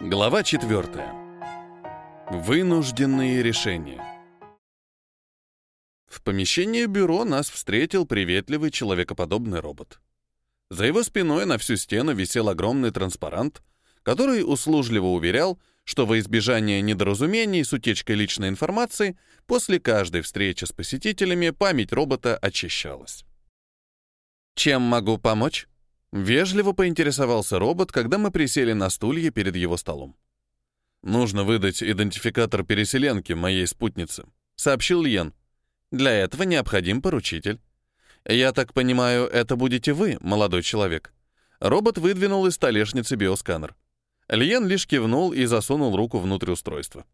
Глава 4. Вынужденные решения. В помещении бюро нас встретил приветливый человекоподобный робот. За его спиной на всю стену висел огромный транспарант, который услужливо уверял, что во избежание недоразумений с утечкой личной информации после каждой встречи с посетителями память робота очищалась. «Чем могу помочь?» Вежливо поинтересовался робот, когда мы присели на стулья перед его столом. «Нужно выдать идентификатор переселенки моей спутницы», — сообщил Йен. «Для этого необходим поручитель. Я так понимаю, это будете вы, молодой человек». Робот выдвинул из столешницы биосканер. Льен лишь кивнул и засунул руку внутрь устройства.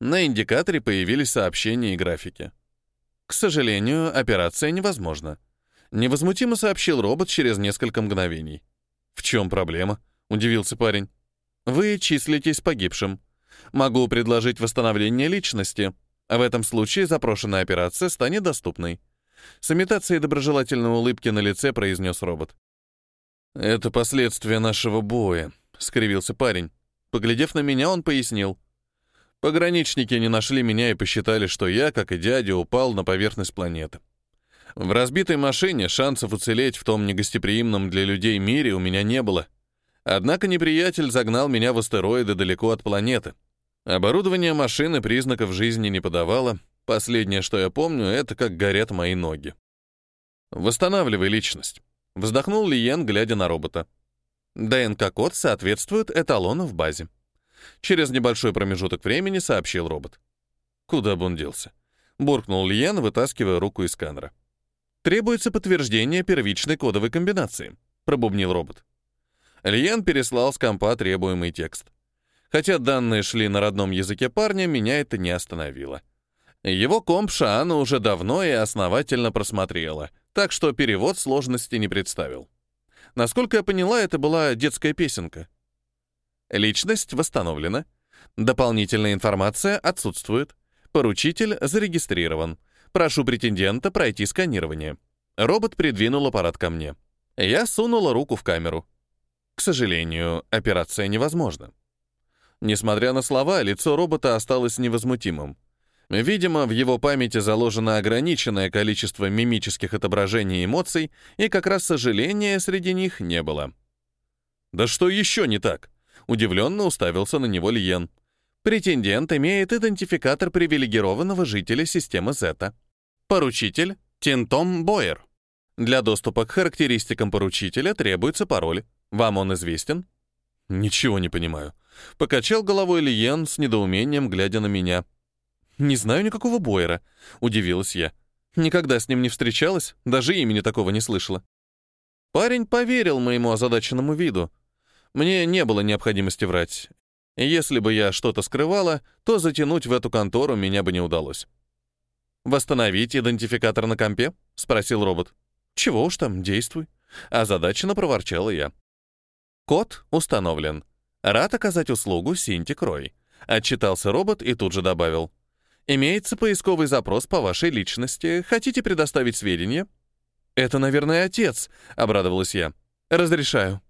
На индикаторе появились сообщения и графики. К сожалению, операция невозможна. Невозмутимо сообщил робот через несколько мгновений. «В чем проблема?» — удивился парень. «Вы числитесь погибшим. Могу предложить восстановление личности. В этом случае запрошенная операция станет доступной». С имитацией доброжелательной улыбки на лице произнес робот. «Это последствия нашего боя», — скривился парень. Поглядев на меня, он пояснил. «Пограничники не нашли меня и посчитали, что я, как и дядя, упал на поверхность планеты. В разбитой машине шансов уцелеть в том негостеприимном для людей мире у меня не было. Однако неприятель загнал меня в астероиды далеко от планеты. Оборудование машины признаков жизни не подавало. Последнее, что я помню, это как горят мои ноги. «Восстанавливай личность», — вздохнул Лиен, глядя на робота. ДНК-код соответствует эталону в базе. Через небольшой промежуток времени сообщил робот. Куда бы он делся? Буркнул Лиен, вытаскивая руку из сканера. Требуется подтверждение первичной кодовой комбинации, пробубнил робот. Лиен переслал с компа требуемый текст. Хотя данные шли на родном языке парня, меня это не остановило. Его комп Шаана уже давно и основательно просмотрела, так что перевод сложности не представил. Насколько я поняла, это была детская песенка. Личность восстановлена. Дополнительная информация отсутствует. Поручитель зарегистрирован. Прошу претендента пройти сканирование. Робот придвинул аппарат ко мне. Я сунула руку в камеру. К сожалению, операция невозможна. Несмотря на слова, лицо робота осталось невозмутимым. Видимо, в его памяти заложено ограниченное количество мимических отображений эмоций, и как раз сожаления среди них не было. «Да что еще не так?» Удивленно уставился на него Лиен. «Претендент имеет идентификатор привилегированного жителя системы Зета. Поручитель — Тинтом Бойер. Для доступа к характеристикам поручителя требуется пароль. Вам он известен? Ничего не понимаю. Покачал головой Лиен с недоумением, глядя на меня. Не знаю никакого Бойера, удивилась я. Никогда с ним не встречалась, даже имени такого не слышала. Парень поверил моему озадаченному виду. Мне не было необходимости врать. Если бы я что-то скрывала, то затянуть в эту контору меня бы не удалось. «Восстановить идентификатор на компе?» — спросил робот. «Чего уж там, действуй». Озадаченно проворчала я. «Код установлен. Рад оказать услугу Синти Крой», — отчитался робот и тут же добавил. «Имеется поисковый запрос по вашей личности. Хотите предоставить сведения?» «Это, наверное, отец», — обрадовалась я. «Разрешаю».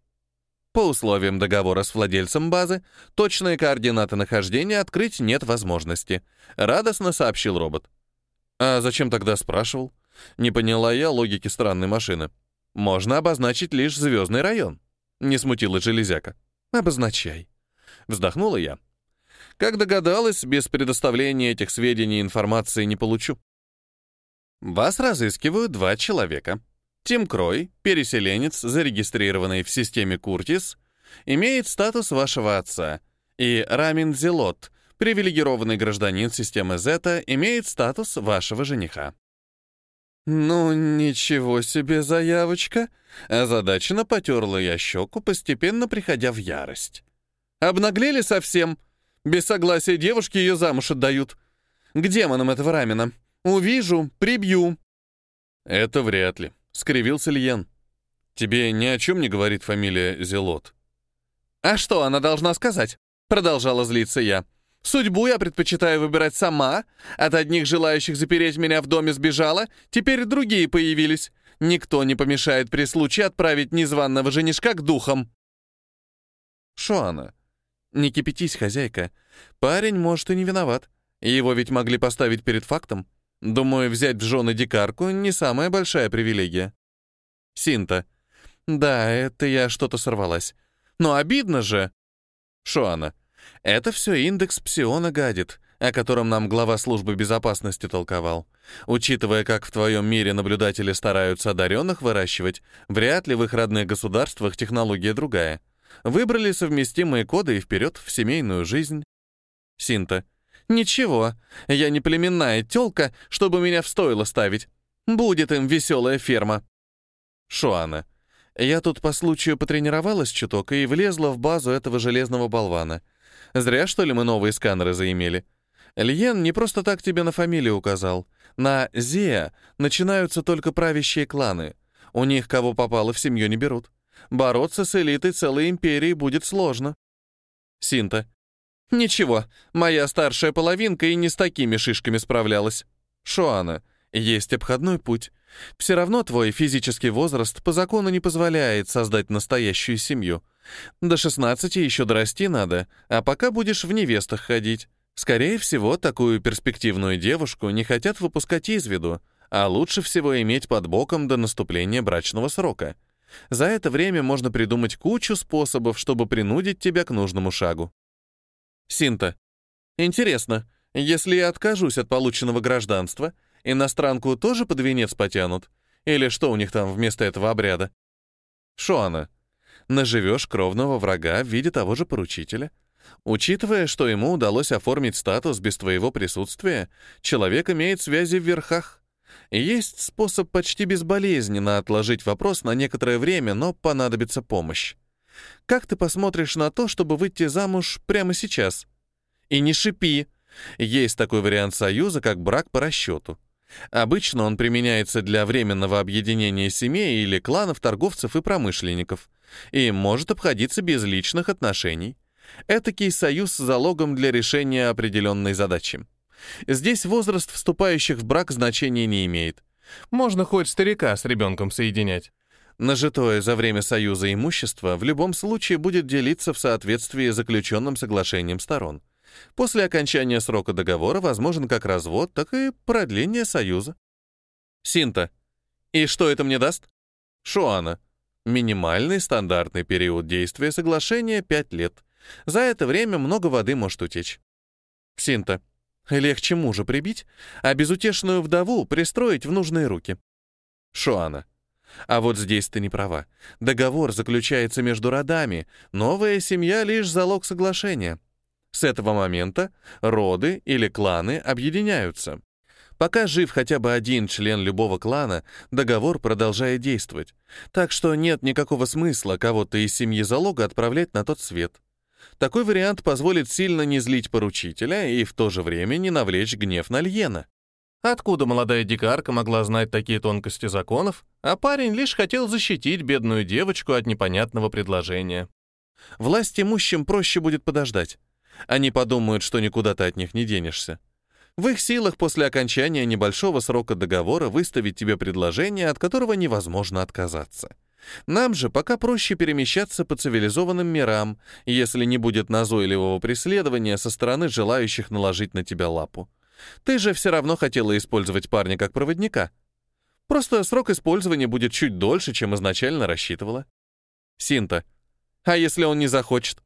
По условиям договора с владельцем базы, точные координаты нахождения открыть нет возможности, радостно сообщил робот. А зачем тогда спрашивал? Не поняла я логики странной машины. Можно обозначить лишь звездный район. Не смутилась железяка. Обозначай. Вздохнула я. Как догадалась, без предоставления этих сведений информации не получу. Вас разыскивают два человека. Тим Крой, переселенец, зарегистрированный в системе Куртис, имеет статус вашего отца, и Рамин Зелот, привилегированный гражданин системы Зета имеет статус вашего жениха. «Ну, ничего себе заявочка!» Озадаченно потерла я щеку, постепенно приходя в ярость. «Обнаглели совсем? Без согласия девушки ее замуж отдают. К демонам этого рамена. Увижу, прибью». «Это вряд ли», — скривился Льен. «Тебе ни о чем не говорит фамилия Зелот». «А что она должна сказать?» — продолжала злиться я. Судьбу я предпочитаю выбирать сама. От одних желающих запереть меня в доме сбежала, теперь другие появились. Никто не помешает при случае отправить незваного женишка к духам. Шуана, Не кипятись, хозяйка. Парень, может, и не виноват. Его ведь могли поставить перед фактом. Думаю, взять в жены дикарку — не самая большая привилегия. Синта. Да, это я что-то сорвалась. Но обидно же. Шуана. Это все индекс псиона гадит, о котором нам глава службы безопасности толковал. Учитывая, как в твоем мире наблюдатели стараются одаренных выращивать, вряд ли в их родных государствах технология другая. Выбрали совместимые коды и вперед в семейную жизнь. Синта. Ничего, я не племенная тёлка, чтобы меня в стойло ставить. Будет им веселая ферма. Шуана. Я тут по случаю потренировалась чуток и влезла в базу этого железного болвана. Зря, что ли, мы новые сканеры заимели. Льен не просто так тебе на фамилию указал. На Зея начинаются только правящие кланы. У них кого попало в семью не берут. Бороться с элитой целой империи будет сложно. Синта. Ничего, моя старшая половинка и не с такими шишками справлялась. Шуана. Есть обходной путь. Все равно твой физический возраст по закону не позволяет создать настоящую семью. До 16 еще дорасти надо, а пока будешь в невестах ходить. Скорее всего, такую перспективную девушку не хотят выпускать из виду, а лучше всего иметь под боком до наступления брачного срока. За это время можно придумать кучу способов, чтобы принудить тебя к нужному шагу. Синта. Интересно, если я откажусь от полученного гражданства, иностранку тоже под венец потянут? Или что у них там вместо этого обряда? Шоана. Наживешь кровного врага в виде того же поручителя — Учитывая, что ему удалось оформить статус без твоего присутствия, человек имеет связи в верхах. Есть способ почти безболезненно отложить вопрос на некоторое время, но понадобится помощь. Как ты посмотришь на то, чтобы выйти замуж прямо сейчас? И не шипи. Есть такой вариант союза, как брак по расчету. Обычно он применяется для временного объединения семей или кланов торговцев и промышленников и может обходиться без личных отношений. Этакий союз с залогом для решения определенной задачи. Здесь возраст вступающих в брак значения не имеет. Можно хоть старика с ребенком соединять. Нажитое за время союза имущество в любом случае будет делиться в соответствии с заключенным соглашением сторон. После окончания срока договора возможен как развод, так и продление союза. Синта. И что это мне даст? Шуана. Минимальный стандартный период действия соглашения — 5 лет. За это время много воды может утечь. Синта. Легче мужа прибить, а безутешную вдову пристроить в нужные руки. Шуана. А вот здесь ты не права. Договор заключается между родами, новая семья — лишь залог соглашения. С этого момента роды или кланы объединяются. Пока жив хотя бы один член любого клана, договор продолжает действовать. Так что нет никакого смысла кого-то из семьи залога отправлять на тот свет. Такой вариант позволит сильно не злить поручителя и в то же время не навлечь гнев на Льена. Откуда молодая дикарка могла знать такие тонкости законов, а парень лишь хотел защитить бедную девочку от непонятного предложения. Власть имущим проще будет подождать. Они подумают, что никуда ты от них не денешься. В их силах после окончания небольшого срока договора выставить тебе предложение, от которого невозможно отказаться. Нам же пока проще перемещаться по цивилизованным мирам, если не будет назойливого преследования со стороны желающих наложить на тебя лапу. Ты же все равно хотела использовать парня как проводника. Просто срок использования будет чуть дольше, чем изначально рассчитывала. Синта. А если он не захочет?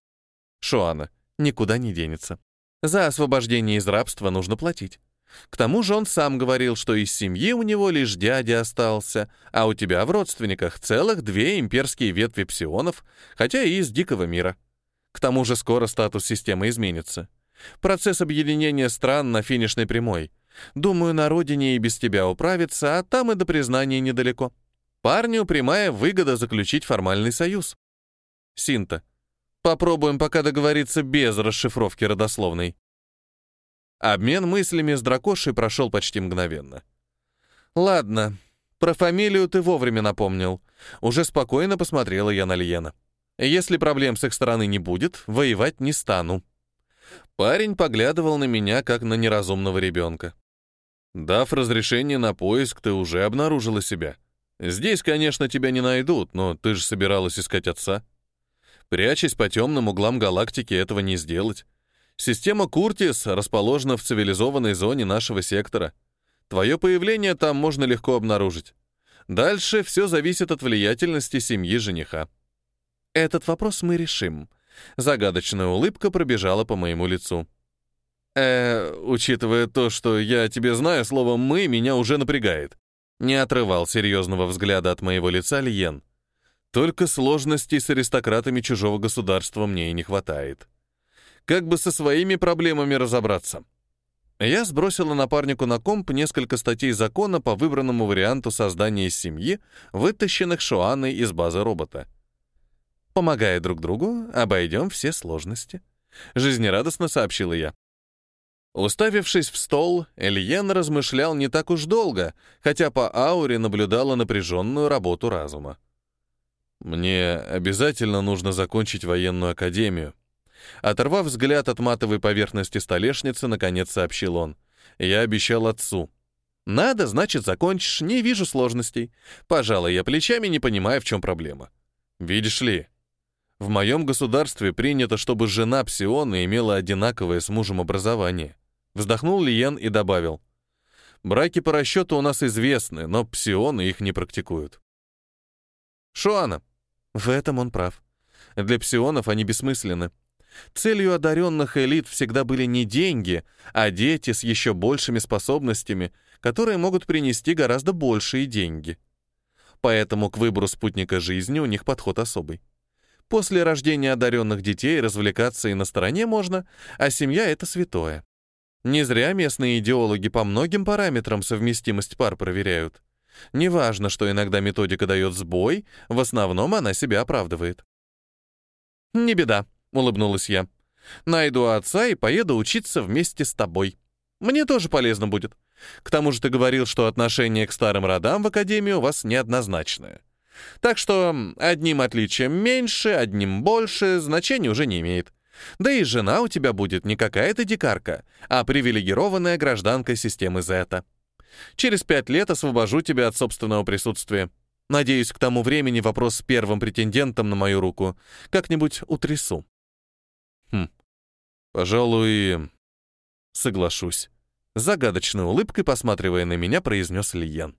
Шуана. Никуда не денется. За освобождение из рабства нужно платить. К тому же он сам говорил, что из семьи у него лишь дядя остался, а у тебя в родственниках целых две имперские ветви псионов, хотя и из дикого мира. К тому же скоро статус системы изменится. Процесс объединения стран на финишной прямой. Думаю, на родине и без тебя управится, а там и до признания недалеко. Парню прямая выгода заключить формальный союз. Синта. Попробуем пока договориться без расшифровки родословной. Обмен мыслями с дракошей прошел почти мгновенно. «Ладно, про фамилию ты вовремя напомнил. Уже спокойно посмотрела я на Льена. Если проблем с их стороны не будет, воевать не стану». Парень поглядывал на меня, как на неразумного ребенка. «Дав разрешение на поиск, ты уже обнаружила себя. Здесь, конечно, тебя не найдут, но ты же собиралась искать отца». Прячась по темным углам галактики, этого не сделать. Система Куртис расположена в цивилизованной зоне нашего сектора. Твое появление там можно легко обнаружить. Дальше все зависит от влиятельности семьи жениха. Этот вопрос мы решим. Загадочная улыбка пробежала по моему лицу. Э, учитывая то, что я тебе знаю, слово «мы» меня уже напрягает. Не отрывал серьезного взгляда от моего лица Лиен. Только сложностей с аристократами чужого государства мне и не хватает. Как бы со своими проблемами разобраться? Я сбросила напарнику на комп несколько статей закона по выбранному варианту создания семьи, вытащенных Шуаной из базы робота. Помогая друг другу, обойдем все сложности. Жизнерадостно сообщила я. Уставившись в стол, Эльен размышлял не так уж долго, хотя по ауре наблюдала напряженную работу разума. «Мне обязательно нужно закончить военную академию». Оторвав взгляд от матовой поверхности столешницы, наконец сообщил он. «Я обещал отцу». «Надо, значит, закончишь, не вижу сложностей. Пожалуй, я плечами не понимаю, в чем проблема». «Видишь ли, в моем государстве принято, чтобы жена Псиона имела одинаковое с мужем образование. Вздохнул Лиен и добавил. Браки по расчету у нас известны, но псионы их не практикуют. Шуана. В этом он прав. Для псионов они бессмысленны. Целью одаренных элит всегда были не деньги, а дети с еще большими способностями, которые могут принести гораздо большие деньги. Поэтому к выбору спутника жизни у них подход особый. После рождения одаренных детей развлекаться и на стороне можно, а семья — это святое. Не зря местные идеологи по многим параметрам совместимость пар проверяют. Неважно, что иногда методика дает сбой, в основном она себя оправдывает. «Не беда», — улыбнулась я. «Найду отца и поеду учиться вместе с тобой. Мне тоже полезно будет. К тому же ты говорил, что отношение к старым родам в Академии у вас неоднозначное. Так что одним отличием меньше, одним больше, значения уже не имеет. Да и жена у тебя будет не какая-то дикарка, а привилегированная гражданка системы Зета. Через пять лет освобожу тебя от собственного присутствия. Надеюсь, к тому времени вопрос с первым претендентом на мою руку как-нибудь утрясу. Хм, пожалуй, соглашусь. Загадочной улыбкой, посматривая на меня, произнес Лиен.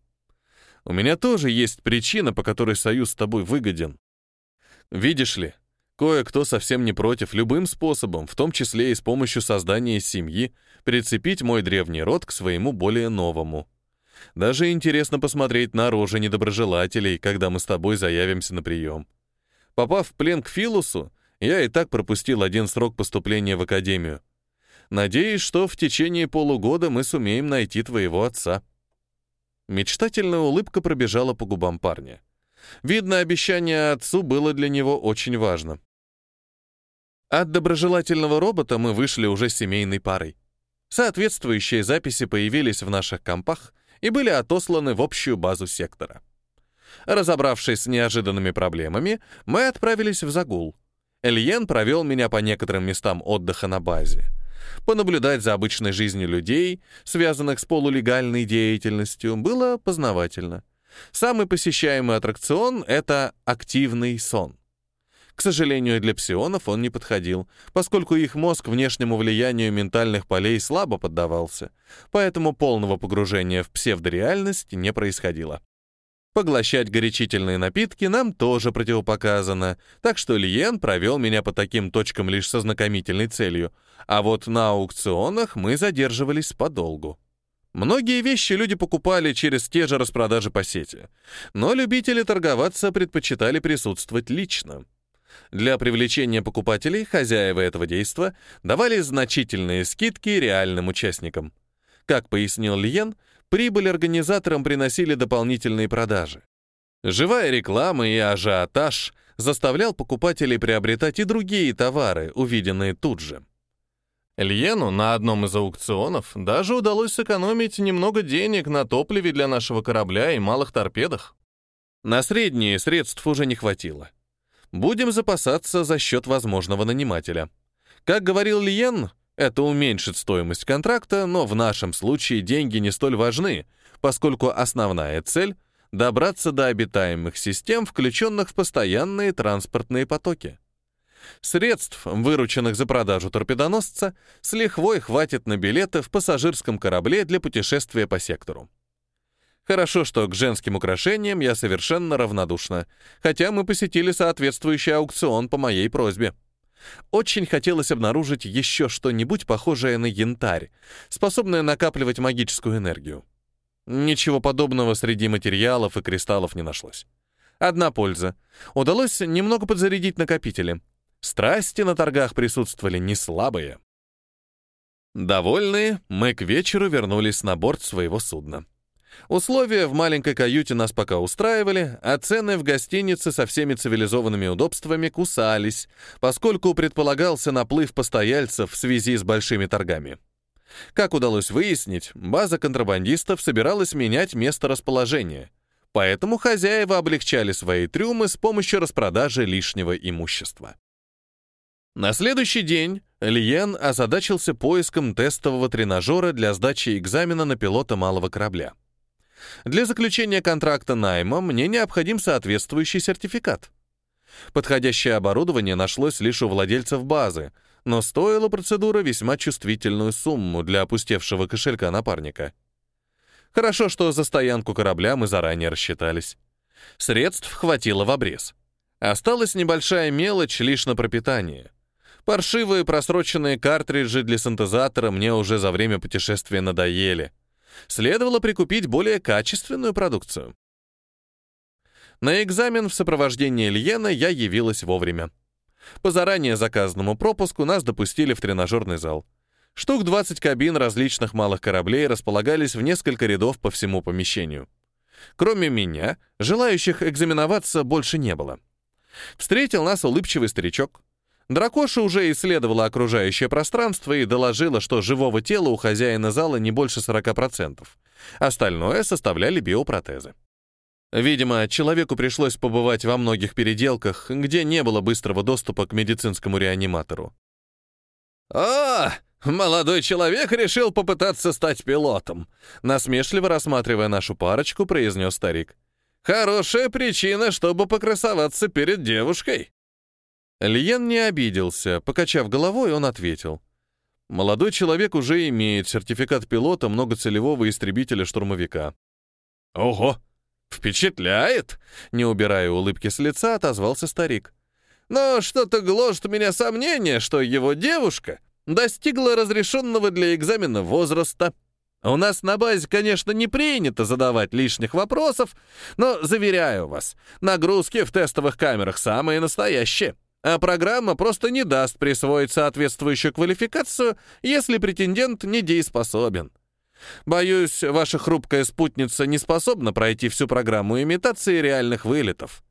У меня тоже есть причина, по которой союз с тобой выгоден. Видишь ли, Кое-кто совсем не против любым способом, в том числе и с помощью создания семьи, прицепить мой древний род к своему более новому. Даже интересно посмотреть на рожи недоброжелателей, когда мы с тобой заявимся на прием. Попав в плен к Филусу, я и так пропустил один срок поступления в академию. Надеюсь, что в течение полугода мы сумеем найти твоего отца. Мечтательная улыбка пробежала по губам парня. Видно, обещание отцу было для него очень важно. От доброжелательного робота мы вышли уже семейной парой. Соответствующие записи появились в наших компах и были отосланы в общую базу сектора. Разобравшись с неожиданными проблемами, мы отправились в загул. Эльен провел меня по некоторым местам отдыха на базе. Понаблюдать за обычной жизнью людей, связанных с полулегальной деятельностью, было познавательно. Самый посещаемый аттракцион — это активный сон. К сожалению, для псионов он не подходил, поскольку их мозг внешнему влиянию ментальных полей слабо поддавался, поэтому полного погружения в псевдореальность не происходило. Поглощать горячительные напитки нам тоже противопоказано, так что Лиен провел меня по таким точкам лишь со знакомительной целью, а вот на аукционах мы задерживались подолгу. Многие вещи люди покупали через те же распродажи по сети, но любители торговаться предпочитали присутствовать лично. Для привлечения покупателей хозяева этого действа давали значительные скидки реальным участникам. Как пояснил Лиен, прибыль организаторам приносили дополнительные продажи. Живая реклама и ажиотаж заставлял покупателей приобретать и другие товары, увиденные тут же. Льену на одном из аукционов даже удалось сэкономить немного денег на топливе для нашего корабля и малых торпедах. На средние средств уже не хватило. Будем запасаться за счет возможного нанимателя. Как говорил Лиен, это уменьшит стоимость контракта, но в нашем случае деньги не столь важны, поскольку основная цель — добраться до обитаемых систем, включенных в постоянные транспортные потоки. Средств, вырученных за продажу торпедоносца, с лихвой хватит на билеты в пассажирском корабле для путешествия по сектору. Хорошо, что к женским украшениям я совершенно равнодушна, хотя мы посетили соответствующий аукцион по моей просьбе. Очень хотелось обнаружить еще что-нибудь похожее на янтарь, способное накапливать магическую энергию. Ничего подобного среди материалов и кристаллов не нашлось. Одна польза. Удалось немного подзарядить накопители. Страсти на торгах присутствовали не слабые. Довольные, мы к вечеру вернулись на борт своего судна. Условия в маленькой каюте нас пока устраивали, а цены в гостинице со всеми цивилизованными удобствами кусались, поскольку предполагался наплыв постояльцев в связи с большими торгами. Как удалось выяснить, база контрабандистов собиралась менять место расположения, поэтому хозяева облегчали свои трюмы с помощью распродажи лишнего имущества. На следующий день Лиен озадачился поиском тестового тренажера для сдачи экзамена на пилота малого корабля. Для заключения контракта найма мне необходим соответствующий сертификат. Подходящее оборудование нашлось лишь у владельцев базы, но стоила процедура весьма чувствительную сумму для опустевшего кошелька напарника. Хорошо, что за стоянку корабля мы заранее рассчитались. Средств хватило в обрез. Осталась небольшая мелочь лишь на пропитание. Паршивые просроченные картриджи для синтезатора мне уже за время путешествия надоели — следовало прикупить более качественную продукцию. На экзамен в сопровождении Льена я явилась вовремя. По заранее заказанному пропуску нас допустили в тренажерный зал. Штук 20 кабин различных малых кораблей располагались в несколько рядов по всему помещению. Кроме меня, желающих экзаменоваться больше не было. Встретил нас улыбчивый старичок. Дракоша уже исследовала окружающее пространство и доложила, что живого тела у хозяина зала не больше 40%. Остальное составляли биопротезы. Видимо, человеку пришлось побывать во многих переделках, где не было быстрого доступа к медицинскому реаниматору. «О, молодой человек решил попытаться стать пилотом», насмешливо рассматривая нашу парочку, произнес старик. «Хорошая причина, чтобы покрасоваться перед девушкой». Лиен не обиделся. Покачав головой, он ответил. «Молодой человек уже имеет сертификат пилота многоцелевого истребителя-штурмовика». «Ого! Впечатляет!» Не убирая улыбки с лица, отозвался старик. «Но что-то гложет меня сомнение, что его девушка достигла разрешенного для экзамена возраста. У нас на базе, конечно, не принято задавать лишних вопросов, но, заверяю вас, нагрузки в тестовых камерах самые настоящие а программа просто не даст присвоить соответствующую квалификацию, если претендент недееспособен. Боюсь, ваша хрупкая спутница не способна пройти всю программу имитации реальных вылетов.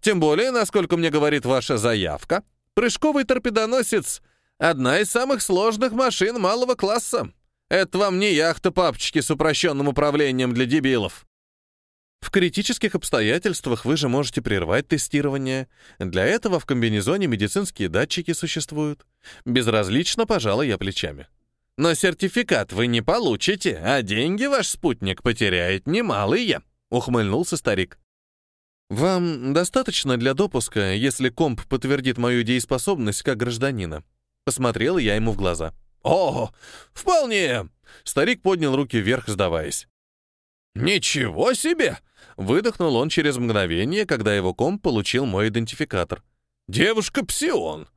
Тем более, насколько мне говорит ваша заявка, прыжковый торпедоносец — одна из самых сложных машин малого класса. Это вам не яхта папочки с упрощенным управлением для дебилов. В критических обстоятельствах вы же можете прервать тестирование. Для этого в комбинезоне медицинские датчики существуют. Безразлично пожалуй я плечами. Но сертификат вы не получите, а деньги ваш спутник потеряет немалые, ухмыльнулся старик. Вам достаточно для допуска, если комп подтвердит мою дееспособность как гражданина. Посмотрел я ему в глаза. О, вполне. Старик поднял руки вверх, сдаваясь. «Ничего себе!» — выдохнул он через мгновение, когда его комп получил мой идентификатор. «Девушка Псион!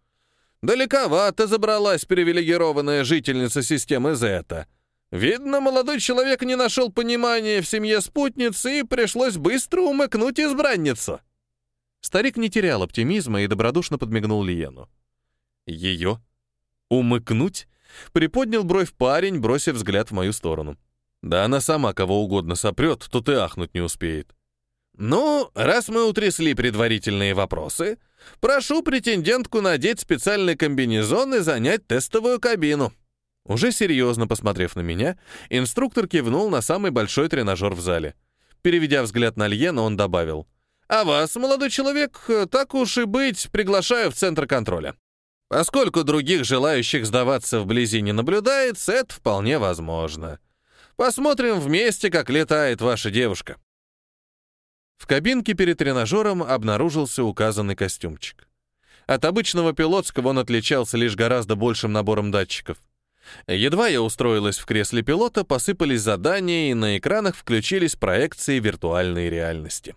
Далековато забралась привилегированная жительница системы Зета. Видно, молодой человек не нашел понимания в семье спутницы и пришлось быстро умыкнуть избранницу». Старик не терял оптимизма и добродушно подмигнул Лиену. «Ее? Умыкнуть?» — приподнял бровь парень, бросив взгляд в мою сторону. Да она сама кого угодно сопрет, тут и ахнуть не успеет. «Ну, раз мы утрясли предварительные вопросы, прошу претендентку надеть специальный комбинезон и занять тестовую кабину». Уже серьезно посмотрев на меня, инструктор кивнул на самый большой тренажер в зале. Переведя взгляд на Льена, он добавил. «А вас, молодой человек, так уж и быть, приглашаю в центр контроля. Поскольку других желающих сдаваться вблизи не наблюдается, это вполне возможно. Посмотрим вместе, как летает ваша девушка». В кабинке перед тренажером обнаружился указанный костюмчик. От обычного пилотского он отличался лишь гораздо большим набором датчиков. Едва я устроилась в кресле пилота, посыпались задания, и на экранах включились проекции виртуальной реальности.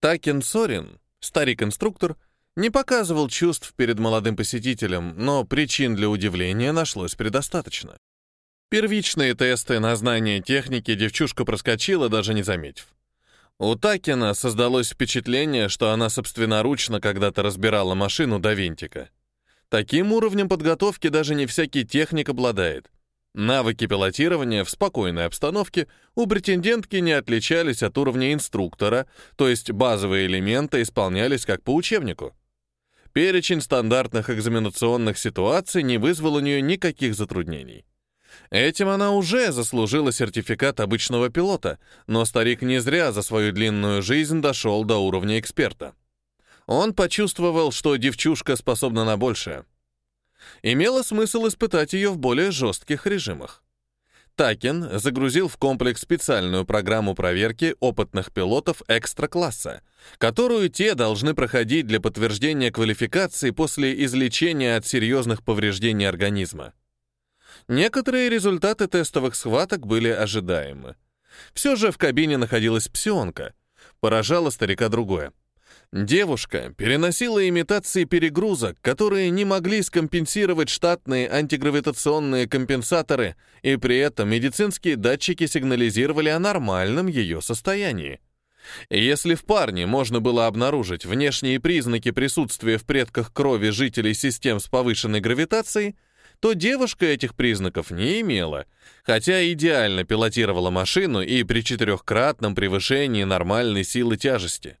Такин Сорин, старик-инструктор, не показывал чувств перед молодым посетителем, но причин для удивления нашлось предостаточно. Первичные тесты на знание техники девчушка проскочила, даже не заметив. У Такина создалось впечатление, что она собственноручно когда-то разбирала машину до винтика. Таким уровнем подготовки даже не всякий техник обладает. Навыки пилотирования в спокойной обстановке у претендентки не отличались от уровня инструктора, то есть базовые элементы исполнялись как по учебнику. Перечень стандартных экзаменационных ситуаций не вызвал у нее никаких затруднений. Этим она уже заслужила сертификат обычного пилота, но старик не зря за свою длинную жизнь дошел до уровня эксперта. Он почувствовал, что девчушка способна на большее. Имело смысл испытать ее в более жестких режимах. Такин загрузил в комплекс специальную программу проверки опытных пилотов экстра-класса, которую те должны проходить для подтверждения квалификации после излечения от серьезных повреждений организма. Некоторые результаты тестовых схваток были ожидаемы. Все же в кабине находилась псионка. Поражало старика другое. Девушка переносила имитации перегрузок, которые не могли скомпенсировать штатные антигравитационные компенсаторы, и при этом медицинские датчики сигнализировали о нормальном ее состоянии. Если в парне можно было обнаружить внешние признаки присутствия в предках крови жителей систем с повышенной гравитацией, то девушка этих признаков не имела, хотя идеально пилотировала машину и при четырехкратном превышении нормальной силы тяжести.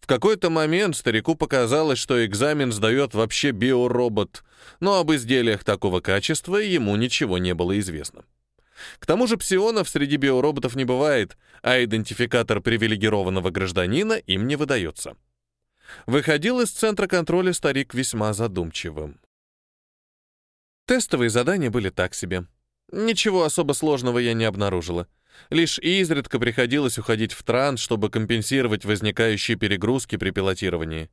В какой-то момент старику показалось, что экзамен сдает вообще биоробот, но об изделиях такого качества ему ничего не было известно. К тому же псионов среди биороботов не бывает, а идентификатор привилегированного гражданина им не выдается. Выходил из центра контроля старик весьма задумчивым. Тестовые задания были так себе. Ничего особо сложного я не обнаружила. Лишь изредка приходилось уходить в транс, чтобы компенсировать возникающие перегрузки при пилотировании.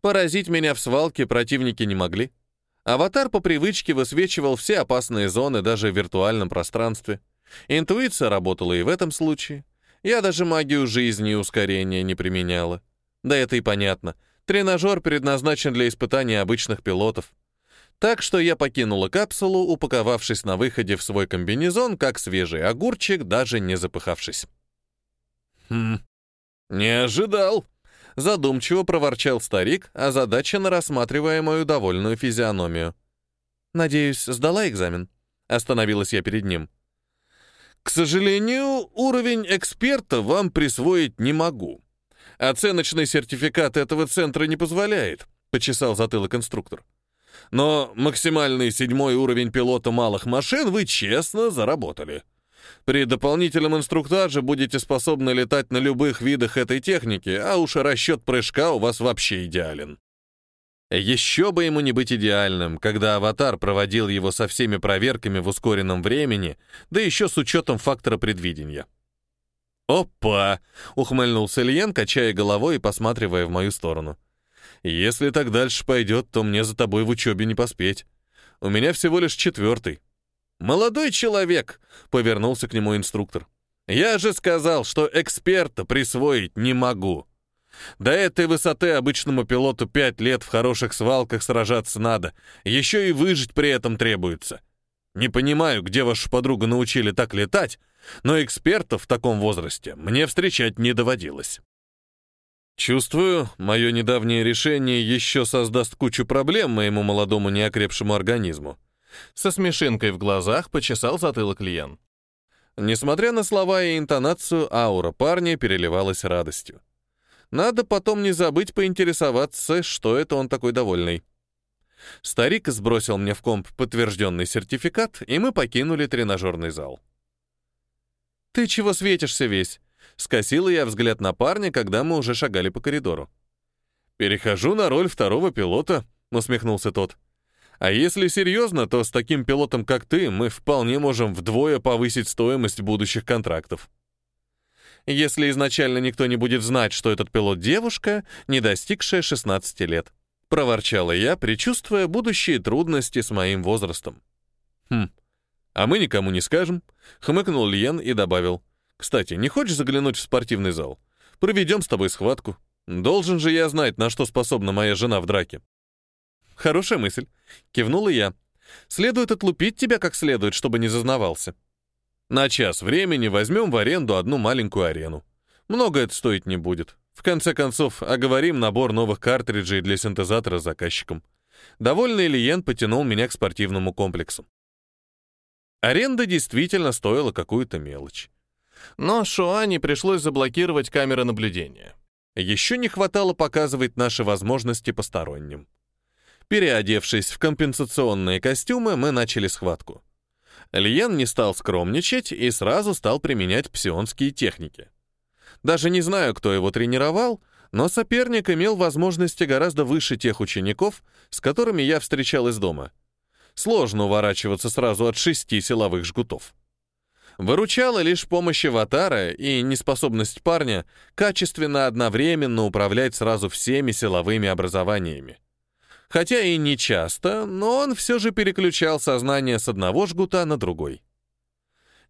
Поразить меня в свалке противники не могли. Аватар по привычке высвечивал все опасные зоны даже в виртуальном пространстве. Интуиция работала и в этом случае. Я даже магию жизни и ускорения не применяла. Да это и понятно. Тренажер предназначен для испытания обычных пилотов. Так что я покинула капсулу, упаковавшись на выходе в свой комбинезон, как свежий огурчик, даже не запыхавшись. «Хм, не ожидал», — задумчиво проворчал старик, озадаченно рассматривая мою довольную физиономию. «Надеюсь, сдала экзамен?» — остановилась я перед ним. «К сожалению, уровень эксперта вам присвоить не могу. Оценочный сертификат этого центра не позволяет», — почесал затылок инструктор. Но максимальный седьмой уровень пилота малых машин вы честно заработали. При дополнительном инструктаже будете способны летать на любых видах этой техники, а уж расчет прыжка у вас вообще идеален. Еще бы ему не быть идеальным, когда аватар проводил его со всеми проверками в ускоренном времени, да еще с учетом фактора предвидения. «Опа!» — ухмыльнулся Ильен, качая головой и посматривая в мою сторону. Если так дальше пойдет, то мне за тобой в учебе не поспеть. У меня всего лишь четвертый. «Молодой человек!» — повернулся к нему инструктор. «Я же сказал, что эксперта присвоить не могу. До этой высоты обычному пилоту пять лет в хороших свалках сражаться надо, еще и выжить при этом требуется. Не понимаю, где вашу подругу научили так летать, но экспертов в таком возрасте мне встречать не доводилось». Чувствую, мое недавнее решение еще создаст кучу проблем моему молодому неокрепшему организму. Со смешинкой в глазах почесал затылок Лиен. Несмотря на слова и интонацию, аура парня переливалась радостью. Надо потом не забыть поинтересоваться, что это он такой довольный. Старик сбросил мне в комп подтвержденный сертификат, и мы покинули тренажерный зал. «Ты чего светишься весь?» Скосила я взгляд на парня, когда мы уже шагали по коридору. «Перехожу на роль второго пилота», — усмехнулся тот. «А если серьезно, то с таким пилотом, как ты, мы вполне можем вдвое повысить стоимость будущих контрактов». если изначально никто не будет знать, что этот пилот девушка, не достигшая 16 лет. Проворчала я, предчувствуя будущие трудности с моим возрастом. Хм, а мы никому не скажем, хмыкнул Льен и добавил. Кстати, не хочешь заглянуть в спортивный зал? Проведем с тобой схватку. Должен же я знать, на что способна моя жена в драке. Хорошая мысль. Кивнула я. Следует отлупить тебя как следует, чтобы не зазнавался. На час времени возьмем в аренду одну маленькую арену. Много это стоить не будет. В конце концов, оговорим набор новых картриджей для синтезатора заказчикам. Довольный Лиен потянул меня к спортивному комплексу. Аренда действительно стоила какую-то мелочь. Но Шуане пришлось заблокировать камеры наблюдения. Еще не хватало показывать наши возможности посторонним. Переодевшись в компенсационные костюмы, мы начали схватку. Лиен не стал скромничать и сразу стал применять псионские техники. Даже не знаю, кто его тренировал, но соперник имел возможности гораздо выше тех учеников, с которыми я встречал из дома. Сложно уворачиваться сразу от шести силовых жгутов. Выручала лишь помощь аватара и неспособность парня качественно одновременно управлять сразу всеми силовыми образованиями. Хотя и не часто, но он все же переключал сознание с одного жгута на другой.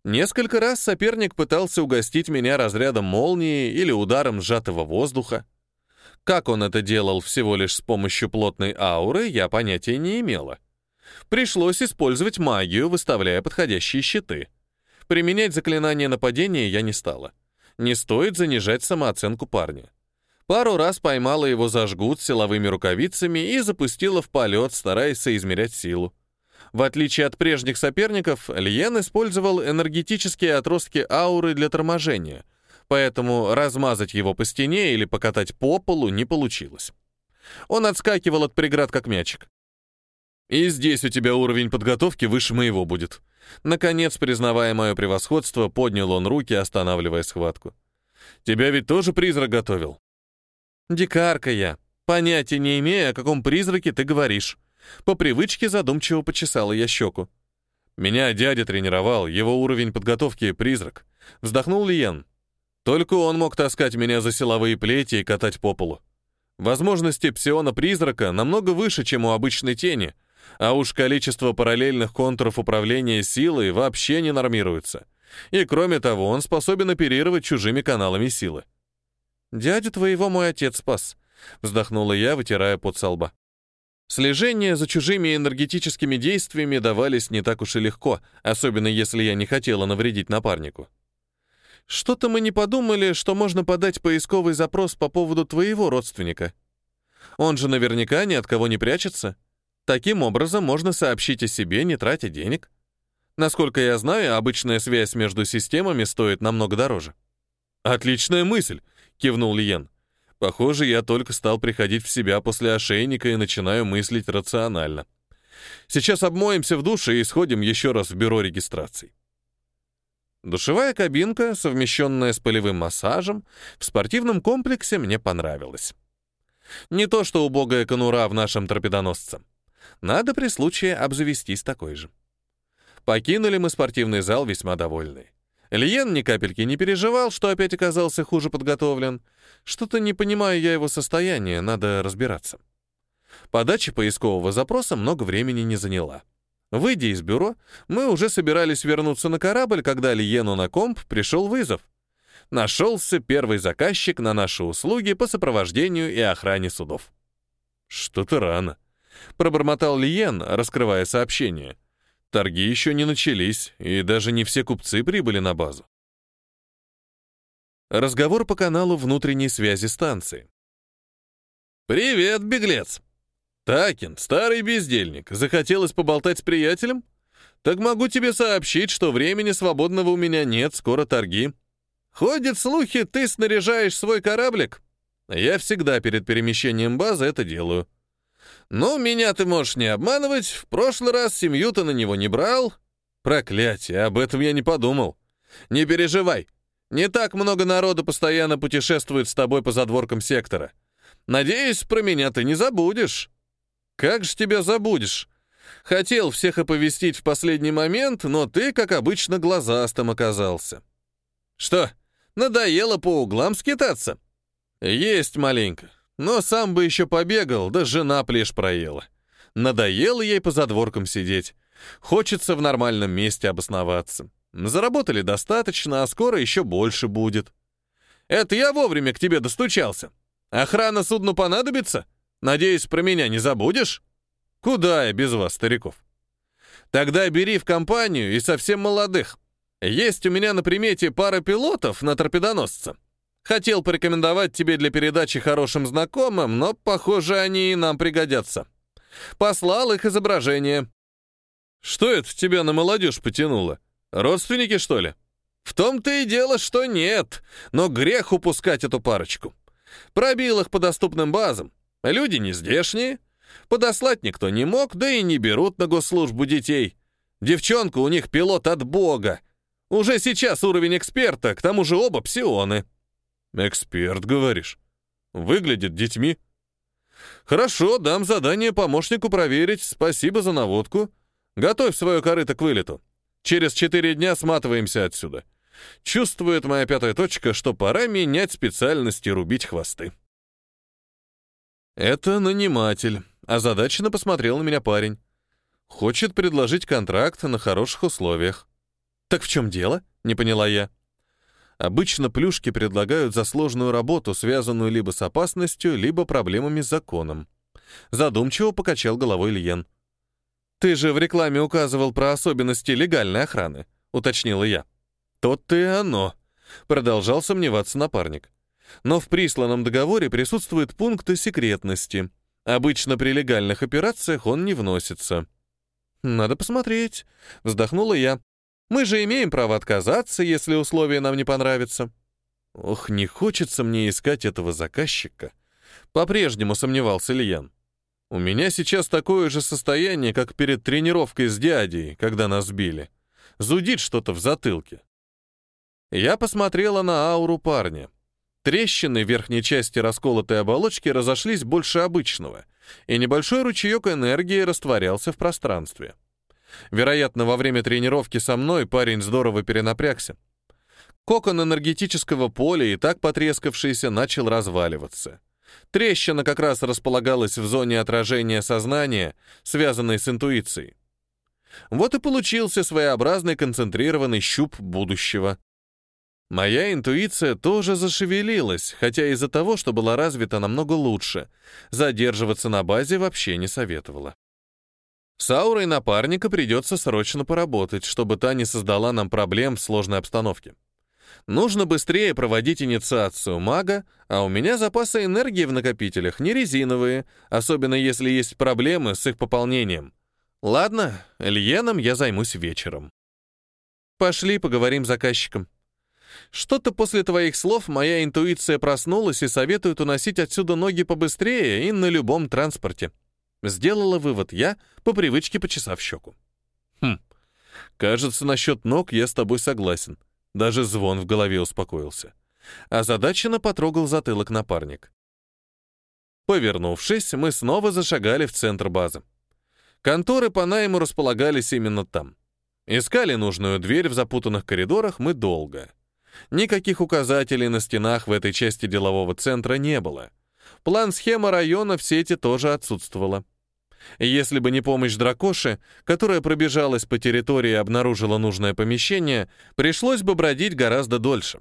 Несколько раз соперник пытался угостить меня разрядом молнии или ударом сжатого воздуха. Как он это делал всего лишь с помощью плотной ауры, я понятия не имела. Пришлось использовать магию, выставляя подходящие щиты. Применять заклинание нападения я не стала. Не стоит занижать самооценку парня. Пару раз поймала его за жгут силовыми рукавицами и запустила в полет, стараясь соизмерять силу. В отличие от прежних соперников, Льен использовал энергетические отростки ауры для торможения, поэтому размазать его по стене или покатать по полу не получилось. Он отскакивал от преград как мячик. «И здесь у тебя уровень подготовки выше моего будет». Наконец, признавая мое превосходство, поднял он руки, останавливая схватку. «Тебя ведь тоже призрак готовил?» «Дикарка я. Понятия не имея, о каком призраке ты говоришь». По привычке задумчиво почесала я щеку. «Меня дядя тренировал, его уровень подготовки — призрак». Вздохнул Лиен. «Только он мог таскать меня за силовые плети и катать по полу. Возможности псиона-призрака намного выше, чем у обычной тени, а уж количество параллельных контуров управления силой вообще не нормируется. И кроме того, он способен оперировать чужими каналами силы. «Дядю твоего мой отец спас», — вздохнула я, вытирая пот со лба. Слежение за чужими энергетическими действиями давались не так уж и легко, особенно если я не хотела навредить напарнику. Что-то мы не подумали, что можно подать поисковый запрос по поводу твоего родственника. Он же наверняка ни от кого не прячется. Таким образом можно сообщить о себе, не тратя денег. Насколько я знаю, обычная связь между системами стоит намного дороже. Отличная мысль, — кивнул Лиен. «Похоже, я только стал приходить в себя после ошейника и начинаю мыслить рационально. Сейчас обмоемся в душе и сходим еще раз в бюро регистраций». Душевая кабинка, совмещенная с полевым массажем, в спортивном комплексе мне понравилась. Не то что убогая конура в нашем торпедоносце. Надо при случае обзавестись такой же. Покинули мы спортивный зал весьма довольные. Лиен ни капельки не переживал, что опять оказался хуже подготовлен. Что-то не понимаю я его состояние, надо разбираться. Подача поискового запроса много времени не заняла. Выйдя из бюро, мы уже собирались вернуться на корабль, когда Лиену на комп пришел вызов. Нашелся первый заказчик на наши услуги по сопровождению и охране судов. «Что-то рано», — пробормотал Лиен, раскрывая сообщение. Торги еще не начались, и даже не все купцы прибыли на базу. Разговор по каналу внутренней связи станции. «Привет, беглец!» «Такин, старый бездельник, захотелось поболтать с приятелем? Так могу тебе сообщить, что времени свободного у меня нет, скоро торги. Ходят слухи, ты снаряжаешь свой кораблик. Я всегда перед перемещением базы это делаю. «Ну, меня ты можешь не обманывать. В прошлый раз семью ты на него не брал». «Проклятие, об этом я не подумал». «Не переживай. Не так много народу постоянно путешествует с тобой по задворкам сектора. Надеюсь, про меня ты не забудешь». «Как же тебя забудешь?» «Хотел всех оповестить в последний момент, но ты, как обычно, глазастым оказался». «Что, Надоело по углам скитаться?» «Есть маленько. Но сам бы еще побегал, да жена плешь проела. Надоело ей по задворкам сидеть. Хочется в нормальном месте обосноваться. Заработали достаточно, а скоро еще больше будет. Это я вовремя к тебе достучался. Охрана судну понадобится? Надеюсь, про меня не забудешь? Куда я без вас, стариков? Тогда бери в компанию и совсем молодых. Есть у меня на примете пара пилотов на торпедоносца. Хотел порекомендовать тебе для передачи хорошим знакомым, но, похоже, они и нам пригодятся. Послал их изображение. Что это тебя на молодежь потянуло? Родственники, что ли? В том-то и дело, что нет, но грех упускать эту парочку. Пробил их по доступным базам. Люди не здешние. Подослать никто не мог, да и не берут на госслужбу детей. Девчонка у них пилот от бога. Уже сейчас уровень эксперта, к тому же оба псионы. «Эксперт, говоришь? Выглядит детьми?» «Хорошо, дам задание помощнику проверить. Спасибо за наводку. Готовь свое корыто к вылету. Через четыре дня сматываемся отсюда. Чувствует моя пятая точка, что пора менять специальность и рубить хвосты». «Это наниматель», — озадаченно посмотрел на меня парень. «Хочет предложить контракт на хороших условиях». «Так в чем дело?» — не поняла я. Обычно плюшки предлагают за сложную работу, связанную либо с опасностью, либо проблемами с законом. Задумчиво покачал головой Льен. «Ты же в рекламе указывал про особенности легальной охраны», — уточнила я. «Тот-то и оно», — продолжал сомневаться напарник. «Но в присланном договоре присутствуют пункты секретности. Обычно при легальных операциях он не вносится». «Надо посмотреть», — вздохнула я, мы же имеем право отказаться, если условия нам не понравятся. Ох, не хочется мне искать этого заказчика. По-прежнему сомневался Ильян. У меня сейчас такое же состояние, как перед тренировкой с дядей, когда нас били. Зудит что-то в затылке. Я посмотрела на ауру парня. Трещины в верхней части расколотой оболочки разошлись больше обычного, и небольшой ручеек энергии растворялся в пространстве. Вероятно, во время тренировки со мной парень здорово перенапрягся. Кокон энергетического поля, и так потрескавшийся, начал разваливаться. Трещина как раз располагалась в зоне отражения сознания, связанной с интуицией. Вот и получился своеобразный концентрированный щуп будущего. Моя интуиция тоже зашевелилась, хотя из-за того, что была развита намного лучше, задерживаться на базе вообще не советовала. С аурой напарника придется срочно поработать, чтобы та не создала нам проблем в сложной обстановке. Нужно быстрее проводить инициацию мага, а у меня запасы энергии в накопителях не резиновые, особенно если есть проблемы с их пополнением. Ладно, Льеном я займусь вечером. Пошли поговорим с заказчиком. Что-то после твоих слов моя интуиция проснулась и советует уносить отсюда ноги побыстрее и на любом транспорте. Сделала вывод я, по привычке почесав щеку. Хм, кажется, насчет ног я с тобой согласен. Даже звон в голове успокоился. Озадаченно потрогал затылок напарник. Повернувшись, мы снова зашагали в центр базы. Конторы по найму располагались именно там. Искали нужную дверь в запутанных коридорах мы долго. Никаких указателей на стенах в этой части делового центра не было. План-схема района в сети тоже отсутствовала. Если бы не помощь дракоши, которая пробежалась по территории и обнаружила нужное помещение, пришлось бы бродить гораздо дольше.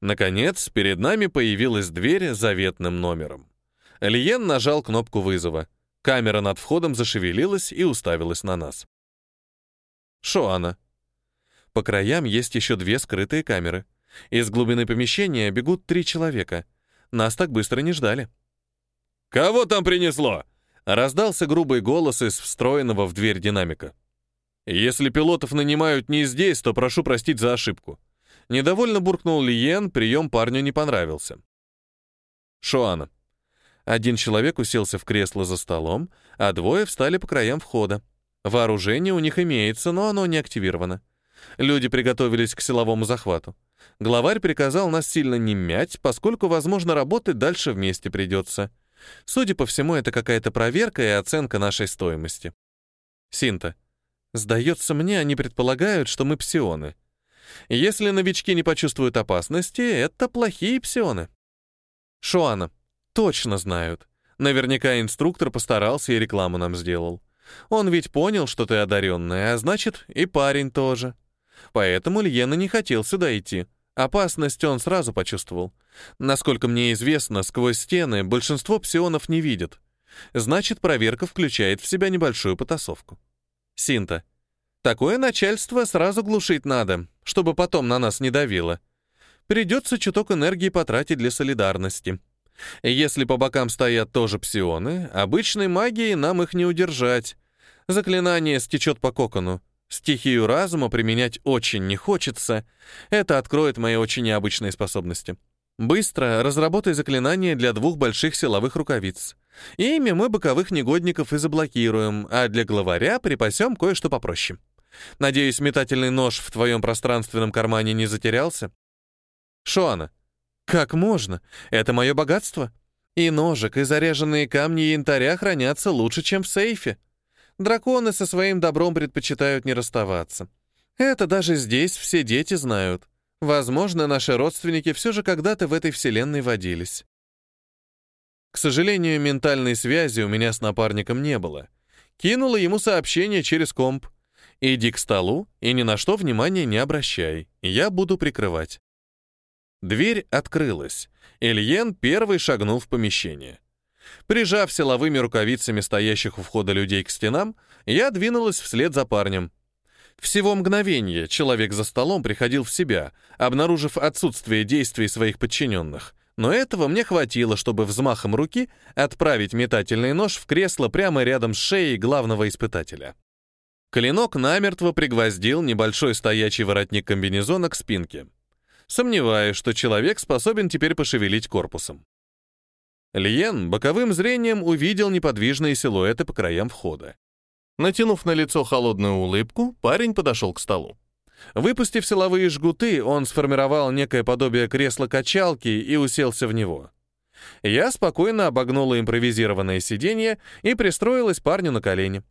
Наконец, перед нами появилась дверь с заветным номером. Лиен нажал кнопку вызова. Камера над входом зашевелилась и уставилась на нас. Шоана. По краям есть еще две скрытые камеры. Из глубины помещения бегут три человека. Нас так быстро не ждали. «Кого там принесло?» Раздался грубый голос из встроенного в дверь динамика. «Если пилотов нанимают не здесь, то прошу простить за ошибку». Недовольно буркнул Лиен, прием парню не понравился. Шуана. Один человек уселся в кресло за столом, а двое встали по краям входа. Вооружение у них имеется, но оно не активировано. Люди приготовились к силовому захвату. Главарь приказал нас сильно не мять, поскольку, возможно, работать дальше вместе придется. Судя по всему, это какая-то проверка и оценка нашей стоимости. Синта. Сдается мне, они предполагают, что мы псионы. Если новички не почувствуют опасности, это плохие псионы. Шуана. Точно знают. Наверняка инструктор постарался и рекламу нам сделал. Он ведь понял, что ты одаренная, а значит, и парень тоже. Поэтому Льена не хотел сюда идти. Опасность он сразу почувствовал. Насколько мне известно, сквозь стены большинство псионов не видят. Значит, проверка включает в себя небольшую потасовку. Синта. Такое начальство сразу глушить надо, чтобы потом на нас не давило. Придется чуток энергии потратить для солидарности. Если по бокам стоят тоже псионы, обычной магией нам их не удержать. Заклинание стечет по кокону. Стихию разума применять очень не хочется. Это откроет мои очень необычные способности. Быстро разработай заклинание для двух больших силовых рукавиц. Ими мы боковых негодников и заблокируем, а для главаря припасем кое-что попроще. Надеюсь, метательный нож в твоем пространственном кармане не затерялся? Шоана, как можно? Это мое богатство. И ножик, и заряженные камни янтаря хранятся лучше, чем в сейфе. Драконы со своим добром предпочитают не расставаться. Это даже здесь все дети знают. Возможно, наши родственники все же когда-то в этой вселенной водились. К сожалению, ментальной связи у меня с напарником не было. Кинула ему сообщение через комп. «Иди к столу и ни на что внимания не обращай. Я буду прикрывать». Дверь открылась. Ильен первый шагнул в помещение. Прижав силовыми рукавицами стоящих у входа людей к стенам, я двинулась вслед за парнем. Всего мгновение человек за столом приходил в себя, обнаружив отсутствие действий своих подчиненных. Но этого мне хватило, чтобы взмахом руки отправить метательный нож в кресло прямо рядом с шеей главного испытателя. Клинок намертво пригвоздил небольшой стоячий воротник комбинезона к спинке. Сомневаюсь, что человек способен теперь пошевелить корпусом. Лиен боковым зрением увидел неподвижные силуэты по краям входа. Натянув на лицо холодную улыбку, парень подошел к столу. Выпустив силовые жгуты, он сформировал некое подобие кресла-качалки и уселся в него. Я спокойно обогнула импровизированное сиденье и пристроилась парню на колени.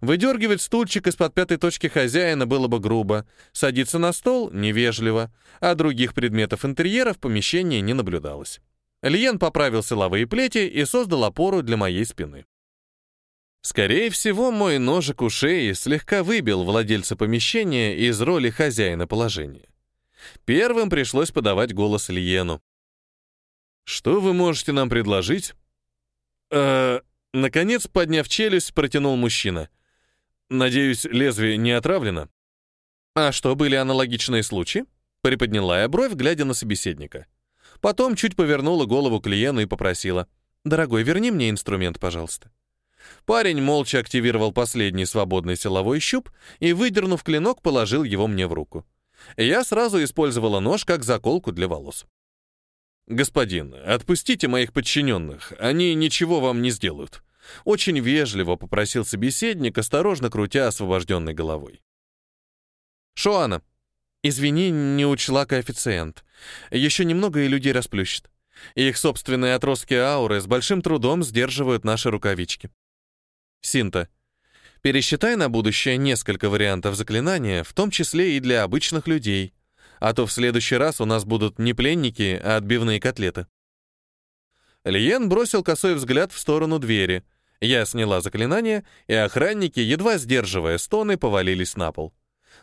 Выдергивать стульчик из-под пятой точки хозяина было бы грубо, садиться на стол — невежливо, а других предметов интерьера в помещении не наблюдалось. Лиен поправил силовые плети и создал опору для моей спины. Скорее всего, мой ножик у шеи слегка выбил владельца помещения из роли хозяина положения. Первым пришлось подавать голос Лиену. «Что вы можете нам предложить?» «Э-э...» Наконец, подняв челюсть, протянул мужчина. «Надеюсь, лезвие не отравлено?» «А что, были аналогичные случаи?» Приподняла я бровь, глядя на собеседника. Потом чуть повернула голову к Лиену и попросила. «Дорогой, верни мне инструмент, пожалуйста». Парень молча активировал последний свободный силовой щуп и, выдернув клинок, положил его мне в руку. Я сразу использовала нож как заколку для волос. «Господин, отпустите моих подчиненных, они ничего вам не сделают», очень вежливо попросил собеседник, осторожно крутя освобожденной головой. «Шоана, извини, не учла коэффициент. Еще немного и людей расплющит. Их собственные отростки ауры с большим трудом сдерживают наши рукавички. Синта. Пересчитай на будущее несколько вариантов заклинания, в том числе и для обычных людей. А то в следующий раз у нас будут не пленники, а отбивные котлеты. Лиен бросил косой взгляд в сторону двери. Я сняла заклинание, и охранники, едва сдерживая стоны, повалились на пол.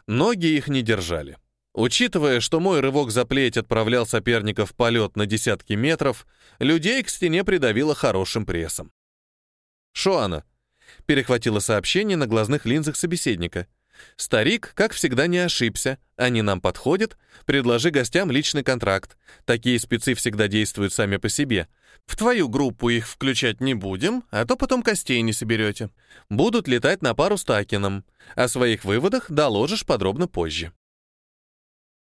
Ноги их не держали. Учитывая, что мой рывок за плеть отправлял соперников в полет на десятки метров, людей к стене придавило хорошим прессом. «Шоана, перехватила сообщение на глазных линзах собеседника. Старик, как всегда, не ошибся. Они нам подходят. Предложи гостям личный контракт. Такие спецы всегда действуют сами по себе. В твою группу их включать не будем, а то потом костей не соберете. Будут летать на пару с Такином. О своих выводах доложишь подробно позже.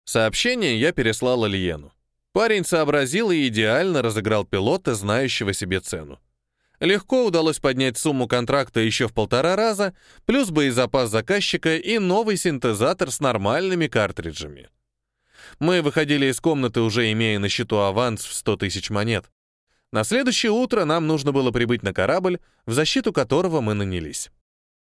Сообщение я переслал Лиену. Парень сообразил и идеально разыграл пилота, знающего себе цену. Легко удалось поднять сумму контракта еще в полтора раза, плюс боезапас заказчика и новый синтезатор с нормальными картриджами. Мы выходили из комнаты, уже имея на счету аванс в 100 тысяч монет. На следующее утро нам нужно было прибыть на корабль, в защиту которого мы нанялись.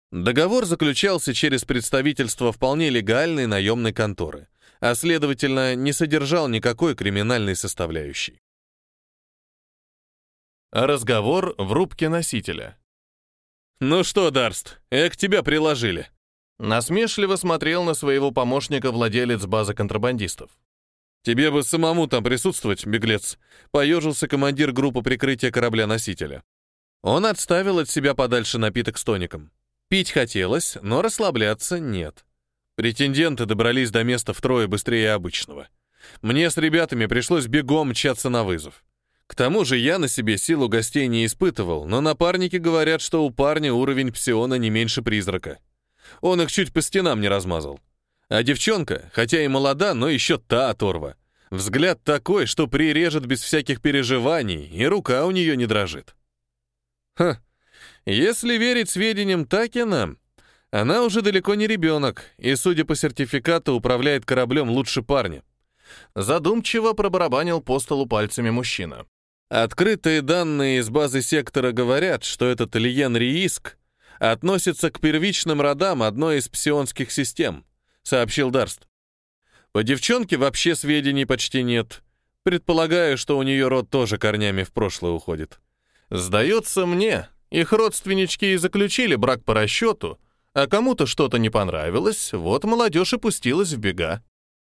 Договор заключался через представительство вполне легальной наемной конторы, а следовательно, не содержал никакой криминальной составляющей. Разговор в рубке носителя. «Ну что, Дарст, эк, тебя приложили». Насмешливо смотрел на своего помощника владелец базы контрабандистов. «Тебе бы самому там присутствовать, беглец», — поежился командир группы прикрытия корабля-носителя. Он отставил от себя подальше напиток с тоником. Пить хотелось, но расслабляться нет. Претенденты добрались до места втрое быстрее обычного. Мне с ребятами пришлось бегом мчаться на вызов. К тому же я на себе силу гостей не испытывал, но напарники говорят, что у парня уровень псиона не меньше призрака. Он их чуть по стенам не размазал. А девчонка, хотя и молода, но еще та оторва. Взгляд такой, что прирежет без всяких переживаний, и рука у нее не дрожит. Ха, если верить сведениям Такина, она уже далеко не ребенок, и, судя по сертификату, управляет кораблем лучше парня. Задумчиво пробарабанил по столу пальцами мужчина. Открытые данные из базы сектора говорят, что этот Лиен Рииск относится к первичным родам одной из псионских систем, сообщил Дарст. По девчонке вообще сведений почти нет. Предполагаю, что у нее род тоже корнями в прошлое уходит. Сдается мне, их родственнички и заключили брак по расчету, а кому-то что-то не понравилось, вот молодежь и пустилась в бега.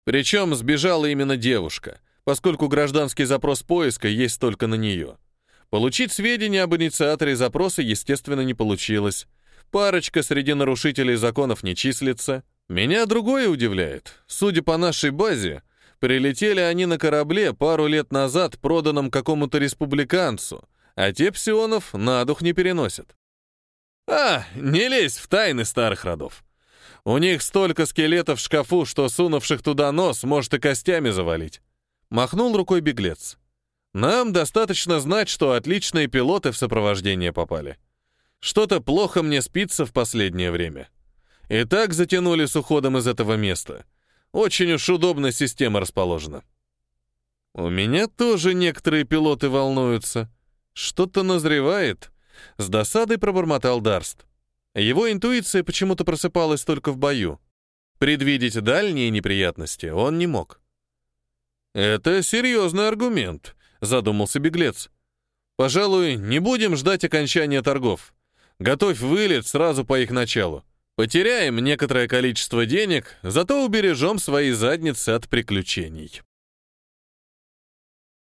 Причем сбежала именно девушка, поскольку гражданский запрос поиска есть только на нее. Получить сведения об инициаторе запроса, естественно, не получилось. Парочка среди нарушителей законов не числится. Меня другое удивляет. Судя по нашей базе, прилетели они на корабле пару лет назад, проданном какому-то республиканцу, а те псионов на дух не переносят. А, не лезь в тайны старых родов. У них столько скелетов в шкафу, что сунувших туда нос может и костями завалить. Махнул рукой беглец. Нам достаточно знать, что отличные пилоты в сопровождение попали. Что-то плохо мне спится в последнее время. И так затянули с уходом из этого места. Очень уж удобно система расположена. У меня тоже некоторые пилоты волнуются. Что-то назревает. С досадой пробормотал Дарст. Его интуиция почему-то просыпалась только в бою. Предвидеть дальние неприятности он не мог. «Это серьезный аргумент», — задумался беглец. «Пожалуй, не будем ждать окончания торгов. Готовь вылет сразу по их началу. Потеряем некоторое количество денег, зато убережем свои задницы от приключений».